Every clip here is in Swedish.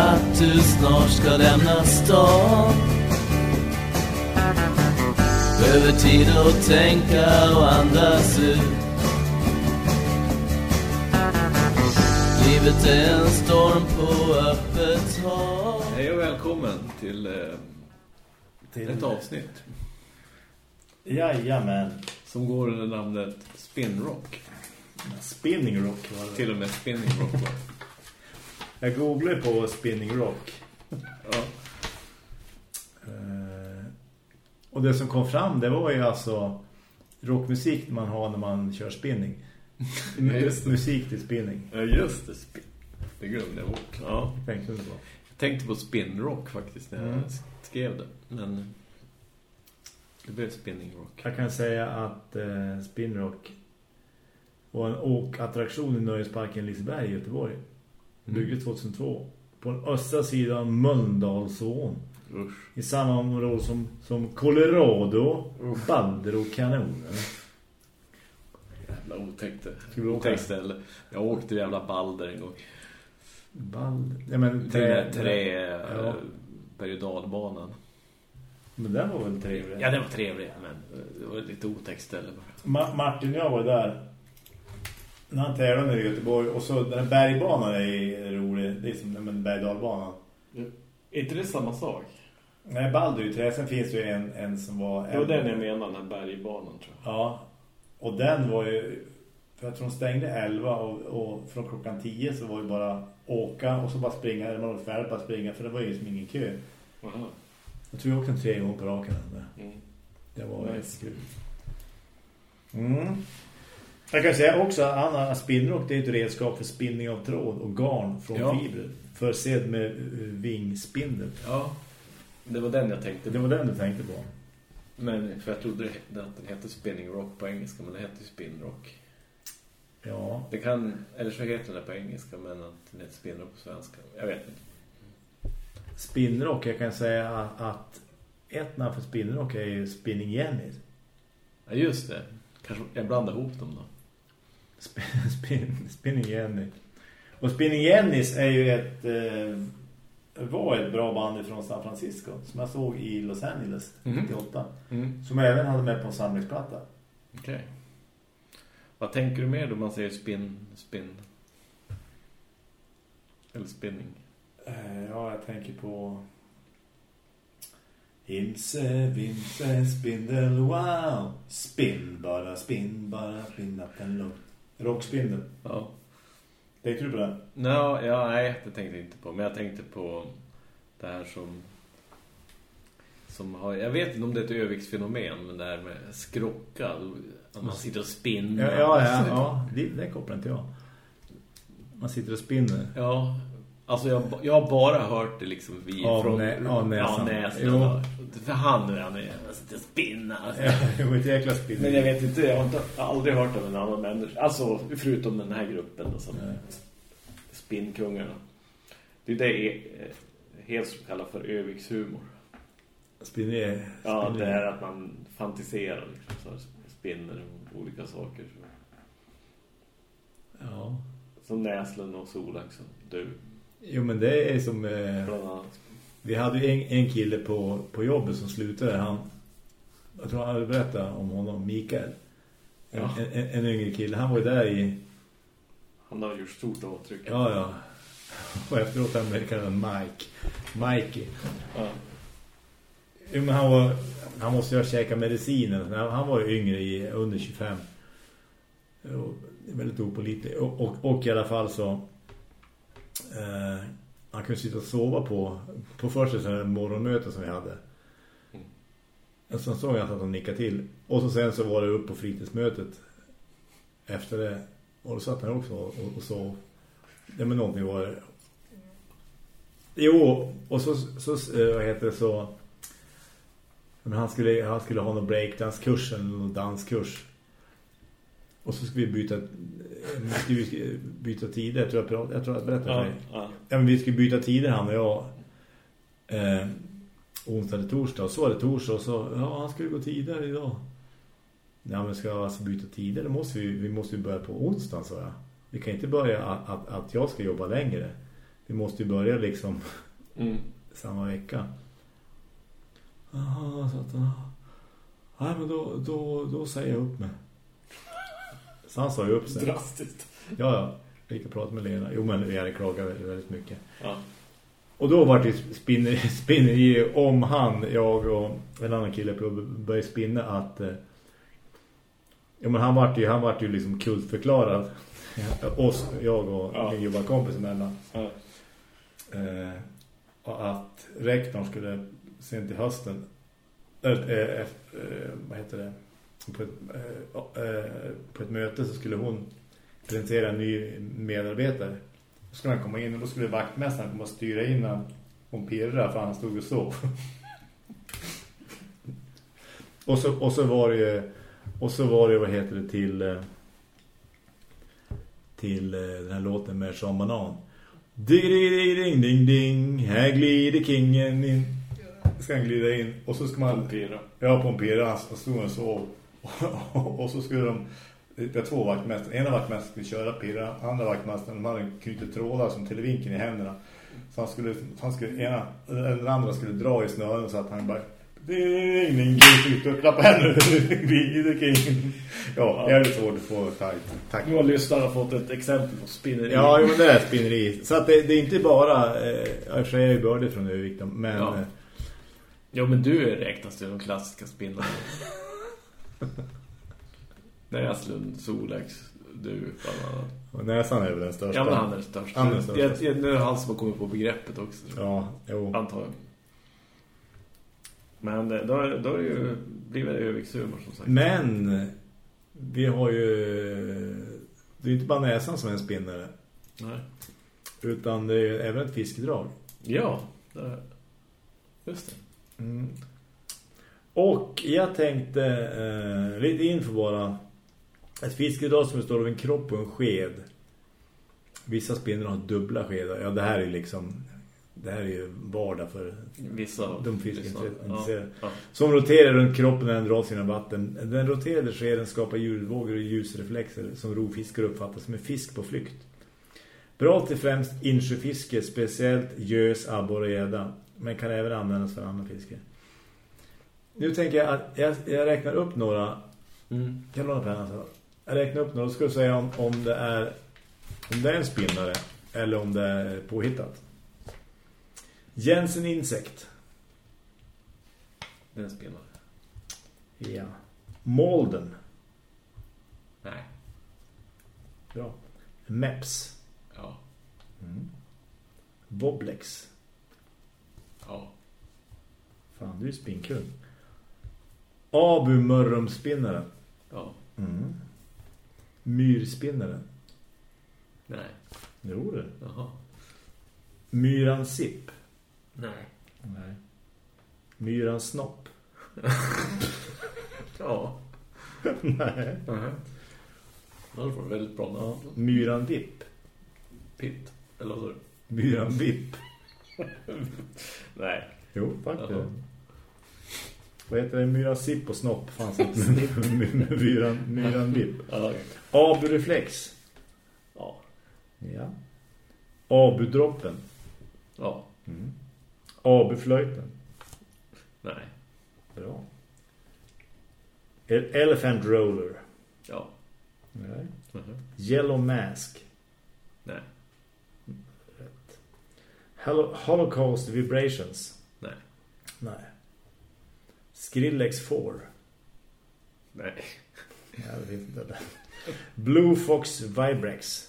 att du snart ska lämna stan Behöver tid att tänka och andas ut Livet är en storm på öppet hav Hej och välkommen till, eh, Till- ett avsnitt Jajamän. som går under namnet Spin Rock. Spinning Rock var det. Till och med Spinning Rock. va? Jag googlade på Spinning Rock. Ja. Eh, och det som kom fram det var ju alltså rockmusik man har när man kör spinning. Musik till spinning. ja, just det. Spin. Det glömde jag bort. Ja. Det tänkte jag på. Jag tänkte på Spin Rock faktiskt när jag Mm. skrev det. Men det blev Spinning Rock. Jag kan säga att eh, Spin Rock var en åkattraktion i Nöjesparken Liseberg i Göteborg. Byggdes 2002 på den östra sidan Mölndalsån. Usch. I samma område som, som Colorado, Balder och Kanoner. Jävla otäckt. Otäckt ställe. Jag åkte jävla Balder en gång. Balder? Ja, men Trä, trä Ja. ja. berg- och dalbanan. Men den var väl trevlig? Ja, den var trevlig, men eh, det var ett lite otäckt ställe bara. Ma Martin och jag var där när han tävlade i Göteborg och så den här bergbanan är rolig. Det är som en berg-dalbanan. Är inte det samma sak? Nej, trä. Sen finns ju en, en som var... Det var den jag menade, den här bergbanan tror jag. Ja, och den var ju... För jag tror de stängde 11 och, och från klockan 10 så var det bara åka och så bara springa. Eller man var färdig bara springa för det var ju som ingen kö. Aha. Jag tror jag åkte tre gånger på raken. Mm. Det var nice. kul. Mm. Jag kan säga också att Anna spinnrock det är ett redskap för spinning av tråd och garn från Ja. fibrer. Försedd med eh, vingspindel. Ja, det var den jag tänkte Det var den du tänkte på. Men för jag trodde att den hette Spinning Rock på engelska, men den heter ju Spin Rock. Ja. Det kan, eller så heter den det på engelska, men att den heter Spin Rock på svenska. Jag vet inte. Spinnrock, jag kan säga att, att ett namn för spinnrock är ju Spinning Jenny. Ja, just det. Kanske jag blandar ihop dem då. Spin, spin, spinning Jenny. Och Spinning Jennys är ju ett eh, var ett bra band från San Francisco som jag såg i Los Angeles Mhm. 98. Mm. Som jag även hade med på en samlingsplatta. Okej. Vad tänker du mer då man säger spin, spin? Eller spinning? Eh, ja, jag tänker på Hilse, vinse, spindel, wow Spinn, bara spinn, bara spinn att den låg Rockspindel Ja. Tänkte du på det? No, ja, nej, det tänkte jag inte på. Men jag tänkte på det här som... som har, jag vet inte om det är ett överviktsfenomen, men det här med skrocka. Att man sitter och spinner. Ja, ja, ja, ja det, det kopplar inte jag Man sitter och spinner Ja, alltså jag, jag har bara hört det liksom vi Av från nä- av näsan. Ja, näsan. För han är han är- jag sitter och spinnar. Det var ett jäkla spinner Men jag vet inte, jag har, inte, jag har aldrig hört av en annan människa. Alltså, förutom den här gruppen Nej. spinnkungarna. Det är det eh, helt kallar för övikshumor. Spinner är Ja, det är att man fantiserar liksom, så spinner om olika saker. Ja Som Näslund och Solax och du, Jo, men det är som eh. Vi hade ju en, en kille på, på jobbet som slutade. Han, jag tror han hade berättat om honom, Mikael. En, Ja. en, en yngre kille. Han var ju där i... Han har gjort stort avtryck. Ja, ja. Och efteråt han kallade Mike. Mikey. Ja. Jo, men han var... Han måste ju ha käkat medicinen. Han var ju yngre, i, under 25. Och, väldigt opålitlig. Och, och, och i alla fall så... Eh, han kunde sitta och sova på, på första morgonmöte som vi hade. Mm. Och sen såg jag att han nickade till. Och så sen så var det upp på fritidsmötet. Efter det. Och då satt han också och, och sov. Ja men någonting var det. Jo, och så, så eh, vad heter det så... Men han skulle, han skulle ha någon breakdance-kurs eller någon danskurs. Och så skulle vi byta eh, vi byta tider, jag tror jag, pratade- jag, tror jag berättade för Ja, dig. ja. Ja, men vi skulle byta tider han och jag. Eh, onsdag eller torsdag. Och så var det torsdag och så, ja han skulle gå tidigare idag. Ja men ska jag alltså byta tider? Då måste vi, vi måste ju börja på onsdag så jag. Vi kan inte börja att, att, att jag ska jobba längre. vi måste ju börja liksom Mm. samma vecka. Jaha, så att Nej, men då, då, då säger jag upp mig. Så han sa ju upp sig. Drastiskt. Ja, ja. Jag gick och pratade med Lena. Jo, men hade klagat väldigt, väldigt mycket. Ja. Och då var det spinner, spinner i om han, jag och en annan kille började spinna att eh, ja, men han vart ju, han vart ju liksom kultförklarad. Oss, jag och Ja. min jobbarkompis emellan. Ja. Eh, och att rektorn skulle sen till hösten äh, äh, äh, vad heter det på ett, äh, äh, på ett möte så skulle hon presentera en ny medarbetare då skulle han komma in och då skulle vaktmästaren komma och styra in han om pirra för han stod och sov och så, och så var det och så var det vad heter det till eh, till eh, den här låten med Sean Banan Ding, ding, ding, ding, ding. Här glider kingen in. Ska han glida in. Och så ska man... Pira. Ja, pira. Han stod och sov. Och så skulle de... Det är två vaktmästare. Ena vaktmästaren skulle köra pira. Andra vaktmästaren, de hade knutit trådar som televinken i händerna. Så han skulle... Han skulle ena, den andra skulle dra i snören så att han bara... Ding, ding, ding, och klappa kingen. Ja, är svårt att få tajt. Tack. Nu har lyssnarna fått ett exempel på spinneri. Ja, jo, det är spinneri. Så att det, det är inte bara... Eh, jag säger ju bördig från Övik, men... Ja. eh, Jo, men du är räknas till de klassiska spinnarna. Näslund, Solex, du bland annat. Och näsan är väl den största. Ja, men han är den största. Han är största. Jag, jag, nu är det han som har kommit på begreppet också. Ja, jo. Antar jag. Men eh, då, är- då är det ju blivit övikshumor som sagt. Men vi har ju... Det är inte bara näsan som är en spinnare. Nej. Utan det är ju även ett fiskedrag. Ja, det, just det. Mm. Och jag tänkte eh, lite inför bara ett fiskedrag som består av en kropp och en sked. Vissa spindlar har dubbla skedar. Ja, det här är liksom det här är ju vardag för Vissa de inte Ja, ja. Som roterar runt kroppen när den dras genom vatten. Den roterade skeden skapar ljudvågor och ljusreflexer som rovfiskar uppfattas som en fisk på flykt. Bra till främst insjöfiske, speciellt gös, abborre och gädda. Men kan även användas för annan fiske. Nu tänker jag att jag, jag räknar upp några. Mm. Kan du låna pennan så? Jag räknar upp några och ska du säga om, om det är om det är en spinnare eller om det är påhittat. Jensen insekt. Det är en spinnare. Ja. Molden. Nej. Bra. Meps. Ja. Boblex. Ja. Fan, du är spinkung. Abu mörrumspinnaren. Ja. Mm. Myrspinnaren. Nej. Jo det. Jaha. Myran sipp. Nej. Nej. Myran snopp. Ja. Nej. Mhm. Ja, det var väldigt bra Ja. namn. Myran vipp. Pitt. Eller vad sa du? Myran vipp. Nej. Jo, faktiskt. Jaha. Vad heter det? Myran sipp och snopp fanns inte. myran, myran vipp. Ja, okej. Abu reflex. Ja. Ja. Abu-droppen. Ja. Mm. Abu-flöjten. Nej. Bra. Elephant roller. Ja. Nej. Mhm. Yellow mask. Nej. Holo- Holocaust vibrations. Nej. Nej. Skrillex 4. Nej. Ja, det finns inte. Blue Fox Vibrex.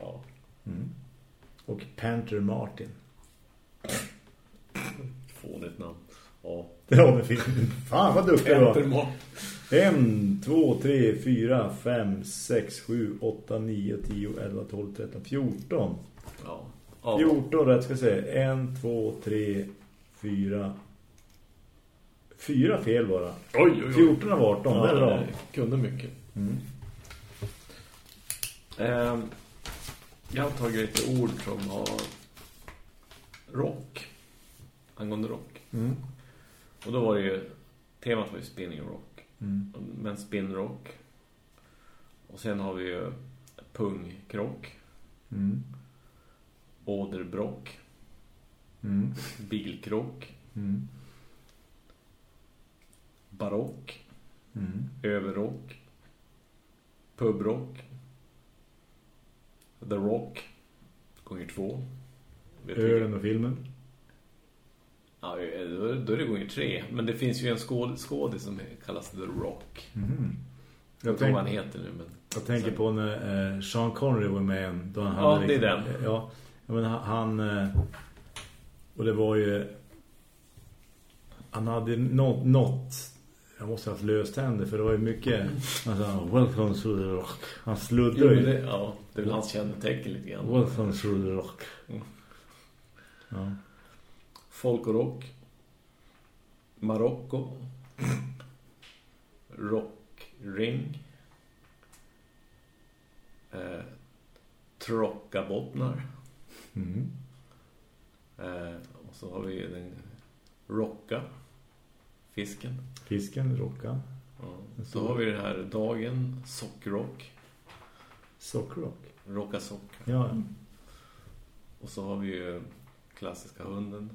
Ja. Mm. Och Panther Martin. Fånigt namn. Ja. Ja, finns. Fan vad duktig du var. Entermo. En, två, tre, fyra, fem, sex, sju, åtta, nio, tio, elva, tolv, tretton, fjorton. Ja. Ja. 14 rätt ska jag säga. En, två, tre, fyra. Fyra fel bara. Oj, oj, oj. 14 av 18, det är bra. kunde mycket. Mm. Ehm, jag har tagit lite ord som har rock. Angående rock. Mm. Och då var det ju, temat var ju spinning rock. Mm. Men spin rock. Och sen har vi ju pungkrock. Mm. åderbrock, Mm. bilkrock, Mm. Barock, Mm. överrock, pubrock, The Rock, gånger två. Ölen och filmen. Ja, då, är det gånger tre. Men det finns ju en skåd, skådis som kallas The Rock. Mm. Jag Jag, inte vad han heter nu, men... jag tänker på när eh, Sean Connery var med en, då han Ja, hade det är liksom- den. Ja, men han, han eh, och det var ju han hade något, något jag måste ha haft löständer för det var ju mycket alltså, welcome to the rock han sluddade ju det, ja, det är väl hans kännetecken lite grann. welcome to the rock Mm. ja. Folk och rock. Marocko. Rockring. Eh, Trockabottnar. Mm. Eh, och så har vi den rocka. Fisken. Fisken, rocka Ja. Så har vi den här dagen. Sockrock. sockrock Rocka sock. ja, Och så har vi ju klassiska hunden.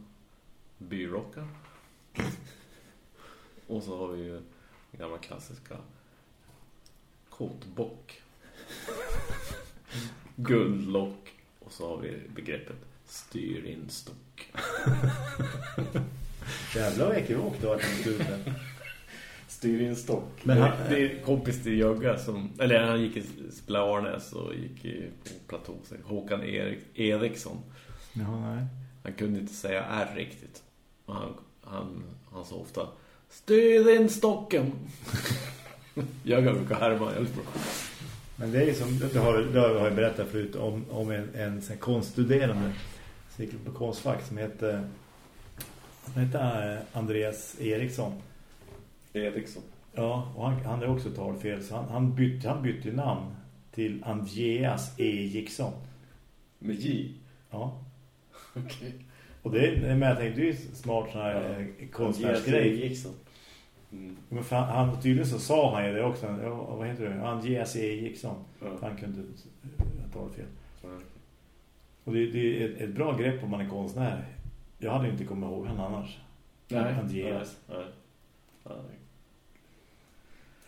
Byrocka. Och så har vi ju den gamla klassiska kåtbock. Guldlock. Och så har vi begreppet styrinstock. jävla vad ekivok det var till slutet Styrinstock. Men Men han- det är kompis till Jögga som... Eller han gick i spela Arnäs och gick i på platå. Håkan Erik, Eriksson. ja, nej Han kunde inte säga R riktigt. Och han, han, han sa ofta Styr in stocken! Jag brukar härma helt bra. Men det är ju som, det har, det har jag berättat förut om, om en, en sån här konststuderande som gick på konstfack som heter, han heter eh, Andreas Eriksson. Eriksson. Ja, och han, han är också talfel så han, han, bytte, han bytte namn till Andreas Eriksson. Med J. Ja, Okej. och det, är- men jag tänkte det är ju smart sån här ja. konstnärsgrej. Eriksson. Mm. Men för han, han, tydligen så sa han ju det också. Ja, vad heter det? Andreas Eriksson. Ja. Han kunde ha talfel. Ja. Och det, det är ett, ett bra grepp om man är konstnär. Jag hade inte kommit ihåg han annars. Nej. Andreas. Nej. Nej.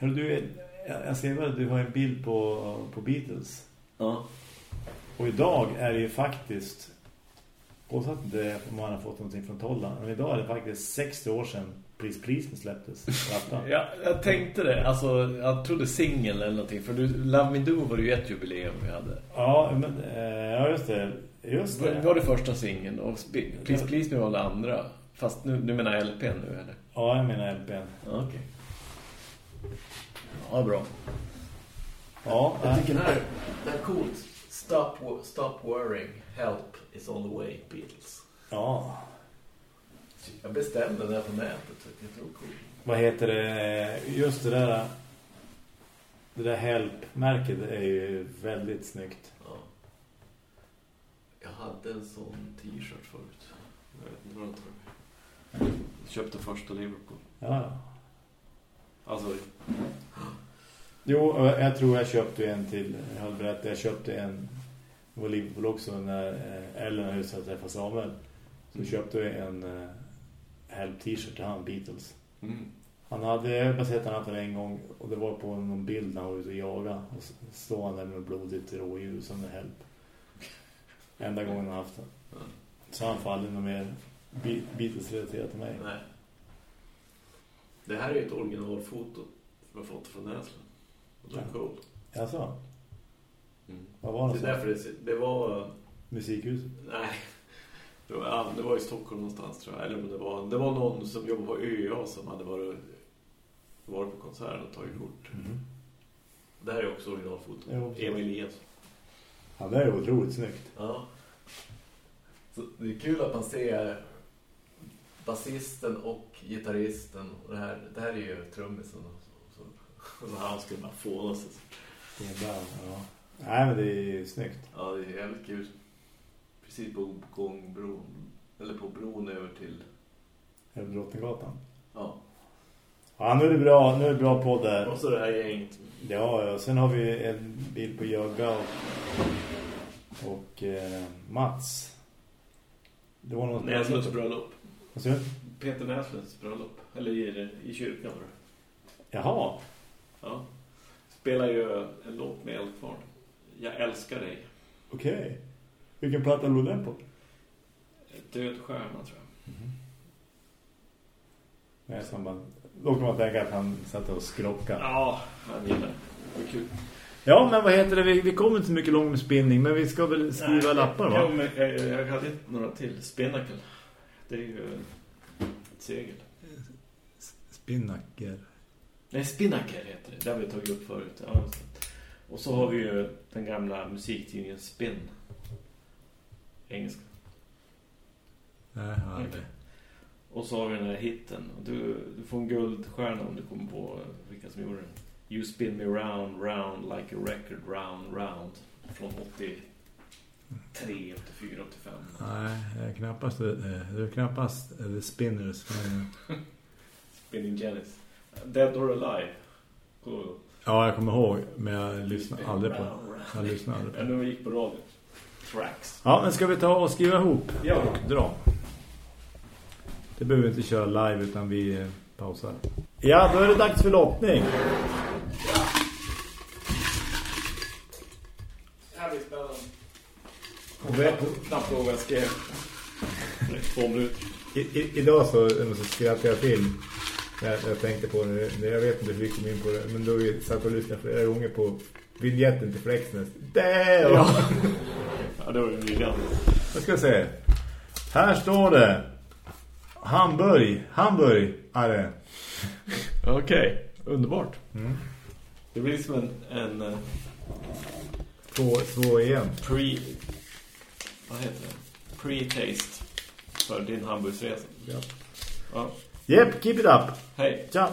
Du, jag, ser väl du har en bild på, på Beatles. Ja. Och idag är det ju faktiskt oavsett inte om man har fått någonting från Tollan. Men idag är det faktiskt 60 år sedan Me släpptes. Ja, jag tänkte det. Alltså, jag trodde singel eller någonting. För du, Love Me Do var det ju ett jubileum vi hade. ja, men, eh, ja, just det. Just Det det. var det första singeln. Och Please Please Me var det andra. Fast nu, nu menar jag LP nu, eller? Ja, jag menar. Ja, okej. Ja, bra. Ja, Jag tycker den här, den är coolt. Stop, stop worrying. Help is on the way, Beatles. ja. Jag bestämde den här på nätet. Jag tror coolt. Vad heter det? Just det där det där help-märket är ju väldigt snyggt. Ja. Jag hade en sån t-shirt förut. Jag vet inte vad den tar. Jag köpte första Liverpool. Ja. Alltså, Jo, jag tror jag köpte en till. Jag hade berättat, jag köpte en på Liverpool också när eh, Ellen sig att träffa Samuel. Så Mm. köpte jag en eh, help t-shirt till han, Beatles. mm. Han hade, jag har bara sett han för en gång och det var på någon bild när han var ute och jagade. Och så stod han där med blodigt rådjur som en help. Enda gången han haft den. Så han faller nog mer Be- Beatles-relaterat till mig. Nej. Det här är ju ett originalfoto som jag fått från Näsland. Och det är Ja. coolt. Alltså, Mm. vad var Det det därför det, det var... Musikhuset? Nej. Det var, ja, det var i Stockholm någonstans tror jag. Eller det var, det var någon som jobbade på ÖA som hade varit, varit på konserten och tagit kort. Mm. Det här är också originalfoto. Jo. Emil Eliasson. Ja, det är otroligt snyggt. Ja. Så det är kul att man ser basisten och gitarristen. Och det, här, det här är ju trummisen. Så, så, han skulle bara få är bra, ja. Nej, men det är ju snyggt. Ja, det är jävligt kul. Precis på gångbron. Eller på bron över till... Över Drottninggatan. Ja. Ja, nu är det bra, nu är det bra på där. Och så det här gänget. Ja, ja. Sen har vi en bild på Jögga och Och eh, Mats. Det var något... Näslunds bröllop. Vad säger du? Peter Näslunds bröllop. Eller i, i kyrkan. Jaha. Ja. Spelar ju en låt med Eldkvarn. Jag älskar dig. Okej. Vilken platta låg den på? Död stjärna tror jag. Nej, så man, då kan man tänka att han satt och skrockade. Ja, han gillar det. Kul. Ja, men vad heter det? Vi, vi kommer inte så mycket lång med spinning, men vi ska väl skriva Nej, lappar, va? Ja, men jag, jag hade några till. Spinnacle. Det är ju ett segel. Spinnaker. Nej, Spinnaker heter det. Det har vi tagit upp förut. Ja, och så har vi ju den gamla musiktidningen Spin. Engelska. Nej, ja, okej. Och så har vi den här hitten. Du, du får en guldstjärna om du kommer på vilka som gjorde den. You spin me round, round like a record round, round. Från 83, 84, 85. Nej, det är knappast, eh, det är knappast eh, The Spinners. Men, Spinning Janis. Dead or Alive. Cool. ja, jag kommer ihåg, men jag lyssnar aldrig på. Jag lyssnar aldrig på Ja, nu gick på radio. Tracks. Ja, men ska vi ta och skriva ihop? Ja. Och dra. Det behöver vi inte köra live utan vi eh, pausar. Ja, då är det dags för lottning. Här blir spännande. Och vi, Knappt ihåg vad jag skrev. Två minuter. i, i, idag så, så skrattade jag till. Jag, jag tänkte på det, jag vet inte hur vi kom in på det, men då vi satt och lyssnade flera gånger på vignetten till Flexnäs. Damn! Ja. ja, det var ju briljant. Vad ska jag säga? Här står det Hamburg, Hamburg är det. Okej, underbart. Mm. Det blir som en, en eh, Två, två igen. pre... Vad heter det? Pre-taste för din hamburgsresa. Ja. Ja. Yep, keep it up. Hej. Ciao.